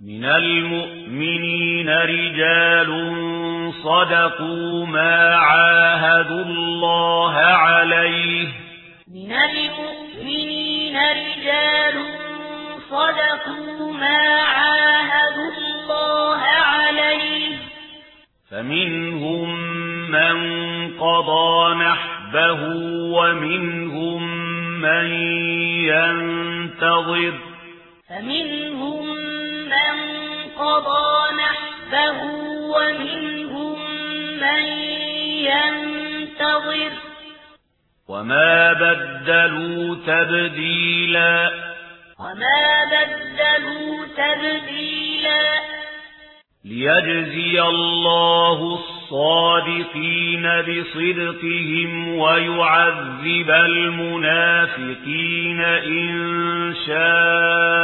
من المؤمنين رجال صدقوا ما عاهدوا الله عليه من المؤمنين رجال صدقوا ما عاهدوا الله عليه فمنهم من قضى نحبه ومنهم من ينتظر فمنهم من من قضى نحبه ومنهم من ينتظر وما بدلوا تبديلا وما بدلوا تبديلا ليجزي الله الصادقين بصدقهم ويعذب المنافقين إن شاء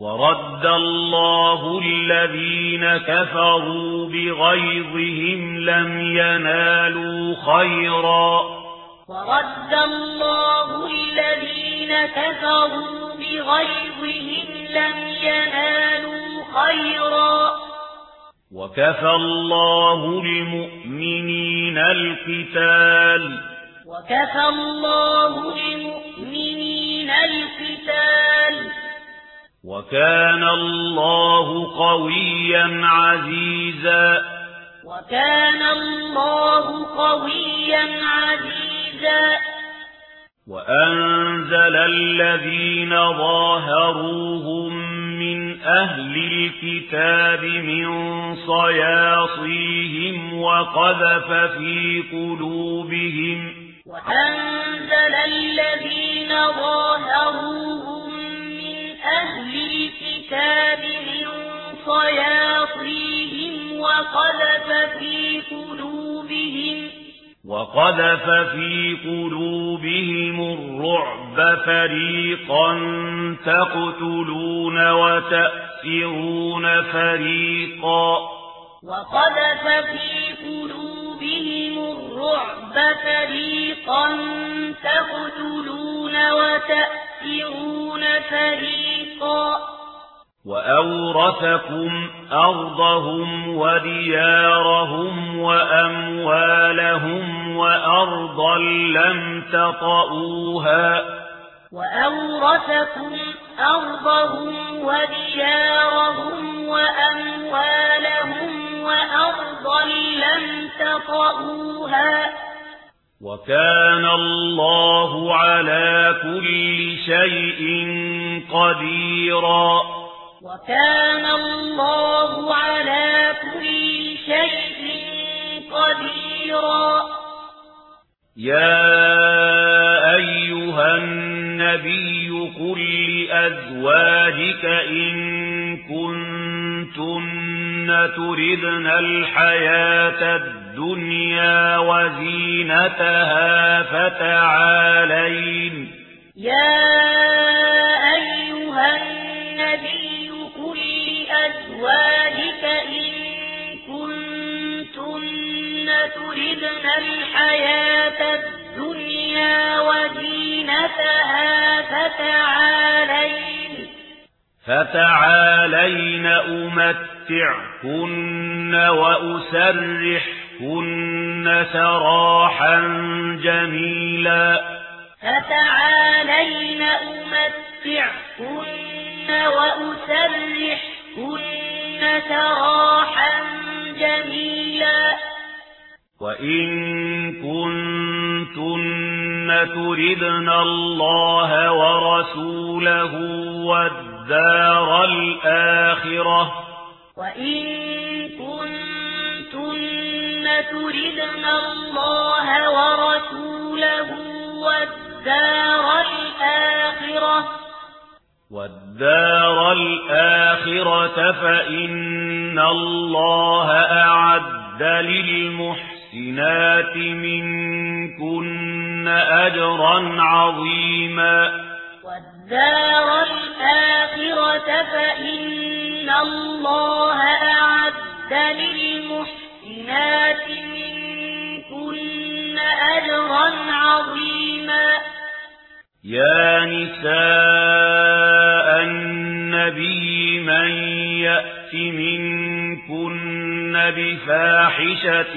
ورد الله الذين كفروا بغيظهم لم ينالوا خيرا ورد الله الذين كفروا بغيظهم لم ينالوا خيرا وكفى الله المؤمنين القتال وكفى الله المؤمنين وكان الله قويا عزيزا. وكان الله قويا عزيزا. وأنزل الذين ظاهروهم من أهل الكتاب من صياصيهم وقذف في قلوبهم. وأنزل الذين ظاهروهم أهل الكتاب من صياصيهم وقذف في قلوبهم وقذف في قلوبهم الرعب فريقا تقتلون وتأسرون فريقا. وقذف في قلوبهم الرعب فريقا تقتلون وتأسرون فريقا. وَأَوْرَثَكُمْ أَرْضَهُمْ وَدِيَارَهُمْ وَأَمْوَالَهُمْ وَأَرْضًا لَّمْ تطؤوها وَأَوْرَثَكُمْ أَرْضَهُمْ وَدِيَارَهُمْ وَأَمْوَالَهُمْ وَأَرْضًا لَّمْ تطؤوها وَكَانَ اللَّهُ عَلَى كُلِّ شَيْءٍ قَدِيرًا. وَكَانَ اللَّهُ عَلَى كُلِّ شَيْءٍ قَدِيرًا. يَا النبي قل لأزواجك إن كنتن تردن الحياة الدنيا وزينتها فتعالين. يا أيها النبي قل لأزواجك إن كنتن تردن الحياة الدنيا الدنيا وزينتها فتعالين. فتعالين أمتعكن وأسرحكن سراحا جميلا. فتعالين أمتعكن وأسرحكن سراحا جميلا. وَإِن كُنتُنَّ تُرِدْنَ اللَّهَ وَرَسُولَهُ وَالدَّارَ الْآخِرَةَ وَإِن كُنتُنَّ تُرِدْنَ اللَّهَ وَرَسُولَهُ وَالدَّارَ الْآخِرَةَ وَالدَّارَ الْآخِرَةَ فَإِنَّ اللَّهَ أَعَدَّ لِلْمُحْسِنِينَ المحسنات منكن أجرا عظيما. والدار الآخرة فإن الله أعد للمحسنات منكن أجرا عظيما. يا نساء النبي من يأت منكن بفاحشة